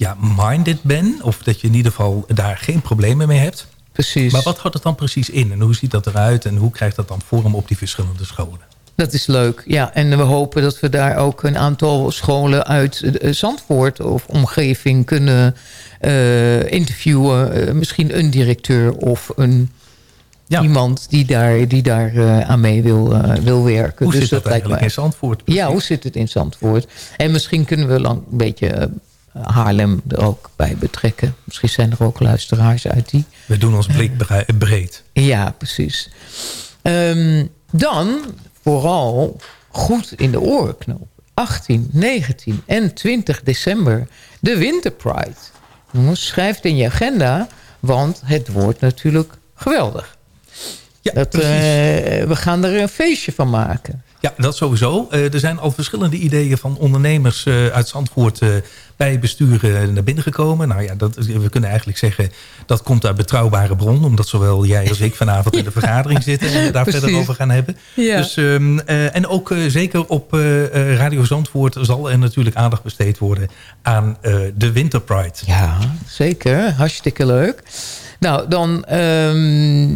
ja, minded bent. Of dat je in ieder geval daar geen problemen mee hebt. Precies. Maar wat houdt het dan precies in? En hoe ziet dat eruit? En hoe krijgt dat dan vorm op die verschillende scholen? Dat is leuk, ja. En we hopen dat we daar ook een aantal scholen uit Zandvoort of omgeving kunnen uh, interviewen. Uh, misschien een directeur of een iemand die daar, die daar eh, aan mee wil, eh, wil werken. Hoe dus zit dat, eigenlijk in Zandvoort? Ja, hoe zit het in Zandvoort? En misschien kunnen we lang een beetje eh, Haarlem er ook bij betrekken. Misschien zijn er ook luisteraars uit die. We doen ons blik bre- breed. Ja, precies. Ehm, dan vooral goed in de orenknop. 18, 19 en 20 december de Winter Pride. Jongens, schrijf het in je agenda, want het wordt natuurlijk geweldig. Ja, dat, eh, we gaan er een feestje van maken. Ja, dat sowieso. Eh, er zijn al verschillende ideeën van ondernemers eh, uit Zandvoort bij bestuur eh, naar binnen gekomen. Nou ja, dat, we kunnen eigenlijk zeggen dat komt uit betrouwbare bron. Omdat zowel jij als ik vanavond in de <laughs> vergadering zitten en het daar precies. verder over gaan hebben. Ja. Dus, ehm, eh, en ook zeker op Radio Zandvoort zal er natuurlijk aandacht besteed worden aan de Winter Pride. Ja, zeker. Hartstikke leuk. Nou, dan ehm,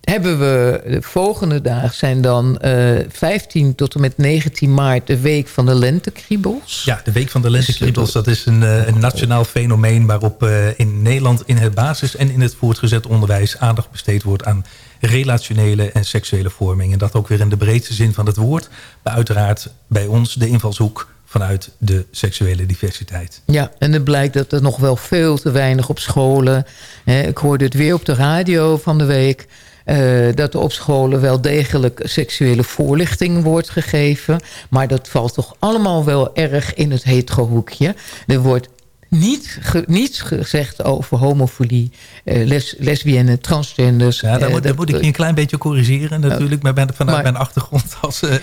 hebben we... De volgende dagen zijn dan eh 15 tot en met 19 maart... de week van de lentekriebels. Ja, de Week van de Lentekriebels, dat is een, eh, een nationaal fenomeen... waarop eh, in Nederland in het basis- en in het voortgezet onderwijs... aandacht besteed wordt aan relationele en seksuele vorming. En dat ook weer in de breedste zin van het woord. Maar uiteraard bij ons de invalshoek vanuit de seksuele diversiteit. Ja, en het blijkt dat er nog wel veel te weinig op scholen... Hè, ik hoorde het weer op de radio van de week... eh, dat er op scholen wel degelijk seksuele voorlichting wordt gegeven. Maar dat valt toch allemaal wel erg in het hetero-hoekje. Er wordt niet ge- niets gezegd over homofilie, eh, les, lesbiennes, transgenders. Ja, daar, eh, moet, dat- moet ik je een klein beetje corrigeren natuurlijk. Maar vanuit maar- mijn achtergrond als, eh, <laughs>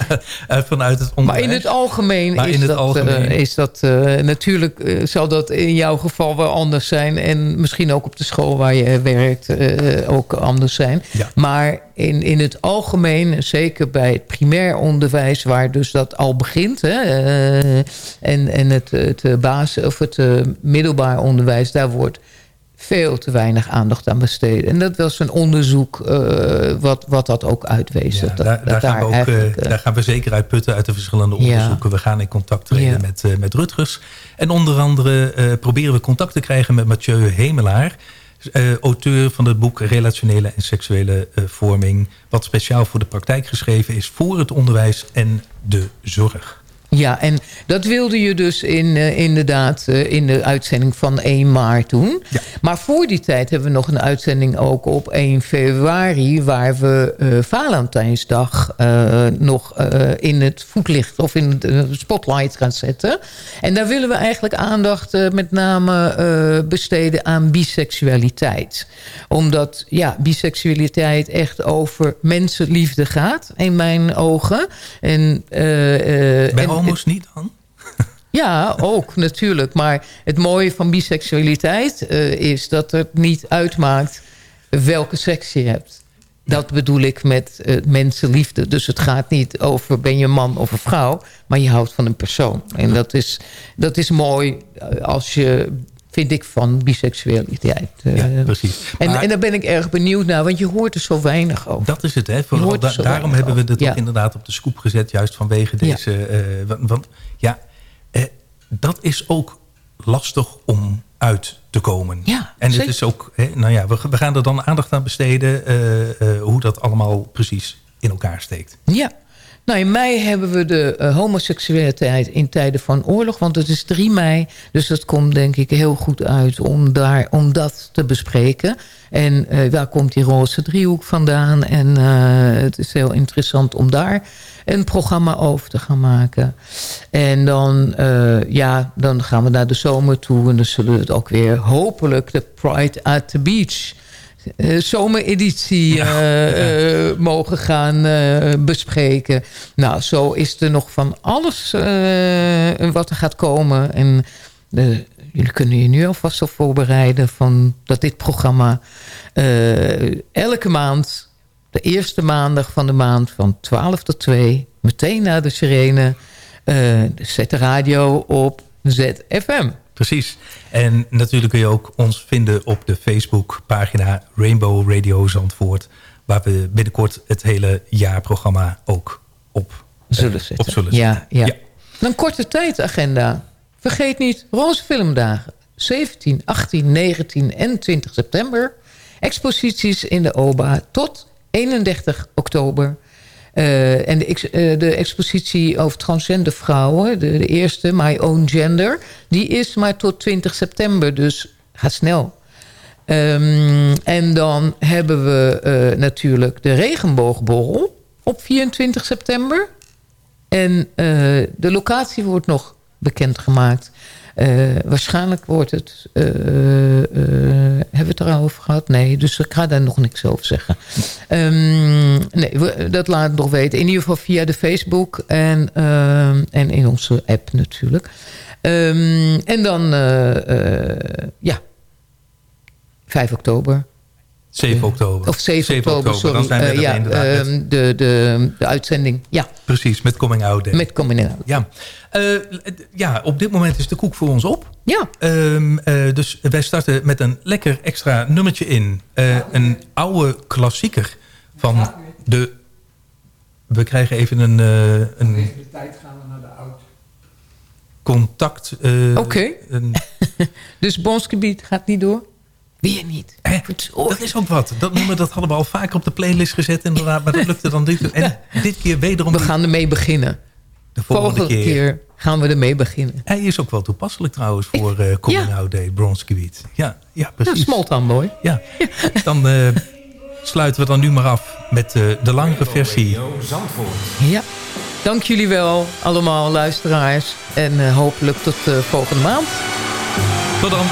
eh, vanuit het Maar onderwijs. in het algemeen, Maar is, in het dat, algemeen. eh, is dat eh, natuurlijk eh, zal dat in jouw geval wel anders zijn. En misschien ook op de school waar je werkt eh, ook anders zijn. Ja. Maar in, in het algemeen, zeker bij het primair onderwijs, waar dus dat al begint. Hè, eh, en en het, het, basis, of het eh, middelbaar onderwijs, daar wordt veel te weinig aandacht aan besteed. En dat was een onderzoek eh, wat, wat dat ook uitwees. Ja, dat, dat- daar, gaan we ook, eh, eh, daar gaan we zeker uit putten uit de verschillende Ja. onderzoeken. We gaan in contact treden Ja. met, eh, met Rutgers. En onder andere eh, proberen we contact te krijgen met Mathieu Hemelaar. Eh, auteur van het boek Relationele en Seksuele eh, Vorming. Wat speciaal voor de praktijk geschreven is voor het onderwijs en de zorg. Ja, en dat wilde je dus in, eh, inderdaad eh, in de uitzending van 1 maart doen. Maar voor die tijd hebben we nog een uitzending ook op 1 februari... waar we eh, Valentijnsdag nog in het voetlicht of in de spotlight gaan zetten. En daar willen we eigenlijk aandacht met name besteden aan biseksualiteit. Omdat ja, biseksualiteit echt over mensenliefde gaat, in mijn ogen. En, Bij en- homo's niet dan? ja, ook natuurlijk. Maar het mooie van biseksualiteit eh, is dat het niet uitmaakt welke seks je hebt. Dat bedoel ik met eh, mensenliefde. Dus het gaat niet over ben je een man of een vrouw, maar je houdt van een persoon. En dat is, dat is mooi eh, als je, vind ik, van biseksualiteit. eh, Ja, precies. en, Maar- en daar ben ik erg benieuwd naar, want je hoort er zo weinig over. Dat is het, hè? Vooral da- daarom hebben we over. ook inderdaad op de scoop gezet. Juist vanwege deze... eh, wa- want ja, eh, dat is ook lastig om uit te komen. Ja, en het is ook... Hè, nou ja, we, we gaan er dan aandacht aan besteden... hoe dat allemaal precies in elkaar steekt. Ja. Nou, in mei hebben we de eh, homoseksualiteit in tijden van oorlog. Want het is 3 mei. Dus dat komt denk ik heel goed uit om, daar, om dat te bespreken. En eh, daar komt die roze driehoek vandaan. En eh, het is heel interessant om daar een programma over te gaan maken. En dan, ja, dan gaan we naar de zomer toe. En dan zullen we het ook weer hopelijk de Pride at the Beach eh, zomereditie eh, eh, mogen gaan bespreken. Nou, zo is er nog van alles wat er gaat komen. En jullie kunnen je nu alvast op voorbereiden... Van dat dit programma elke maand... de eerste maandag van de maand van 12 tot 2... meteen na de sirene... zet de radio op ZFM. Precies. En natuurlijk kun je ook ons vinden op de Facebookpagina Rainbow Radio Zandvoort. Waar we binnenkort het hele jaarprogramma ook op eh, zullen zetten. Op zullen ja, zetten. ja. Een korte tijdagenda. Vergeet niet Roze Filmdagen. 17, 18, 19 en 20 september. Exposities in de OBA tot 31 oktober. Eh, en de, eh, de expositie over transgender vrouwen, de, eerste, My Own Gender... die is maar tot 20 september, dus ga snel. Ehm, en dan hebben we eh, natuurlijk de regenboogborrel op 24 september. En de locatie wordt nog bekendgemaakt. Eh waarschijnlijk wordt het... eh, eh, hebben we het er al over gehad? Nee, dus ik ga daar nog niks over zeggen. Ehm, nee, dat laat ik nog weten. In ieder geval via de Facebook en, en in onze app natuurlijk. Ehm, en dan, ja, 5 oktober. 7 oktober. Of 7, oktober, sorry. Dan zijn we Eh, ja, inderdaad ehm, de, de, de uitzending. Ja, Precies, met Coming Out Day. met Coming Out. Ja. Eh, ja, op dit moment is de koek voor ons op. Ja. Ehm, eh, dus wij starten met een lekker extra nummertje in. Eh, een oude klassieker van de... We krijgen even een... eh, een de tijd gaan we naar de oud. contact... eh, Oké. een- <laughs> Dus Bonsgebied gaat niet door? Weer niet. Eh, dat is ook wat. Dat nummer dat hadden we al vaker op de playlist gezet inderdaad. Maar dat <laughs> lukte dan dit. En dit keer wederom... We gaan ermee beginnen. de volgende, Volgende keer. keer gaan we ermee beginnen. Hij is ook wel toepasselijk trouwens voor eh Coming Ja. Out Day, Bronskiewicz. Ja, ja, precies. smolt dan mooi. Ja. Dan eh, sluiten we dan nu maar af met eh, de langere versie. Ja. Dank jullie wel allemaal luisteraars. En hopelijk tot volgende maand. Tot dan.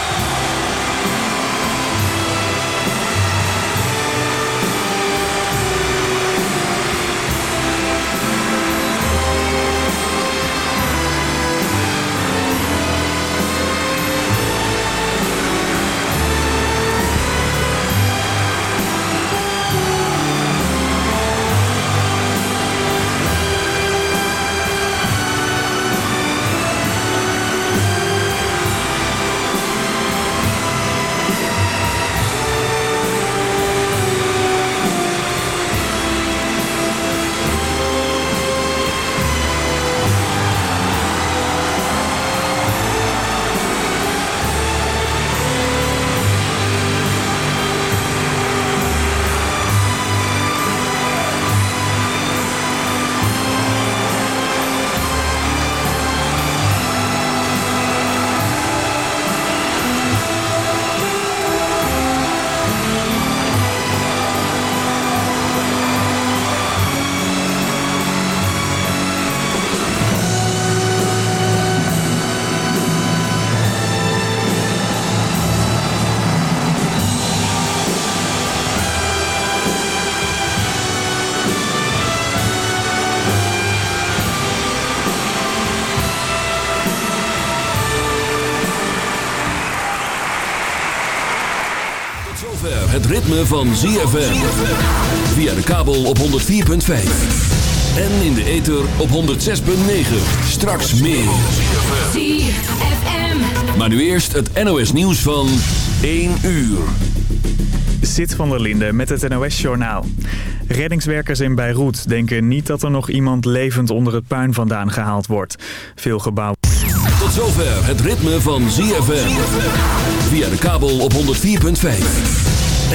Ritme van ZFM. Via de kabel op 104.5. En in de ether op 106.9. Straks meer. ZFM. Maar nu eerst het NOS nieuws van 1 uur. Zit van der Linde met het NOS-journaal. Reddingswerkers in Beirut denken niet dat er nog iemand levend onder het puin vandaan gehaald wordt. Veel gebouwen... Tot zover het ritme van ZFM. Via de kabel op 104.5.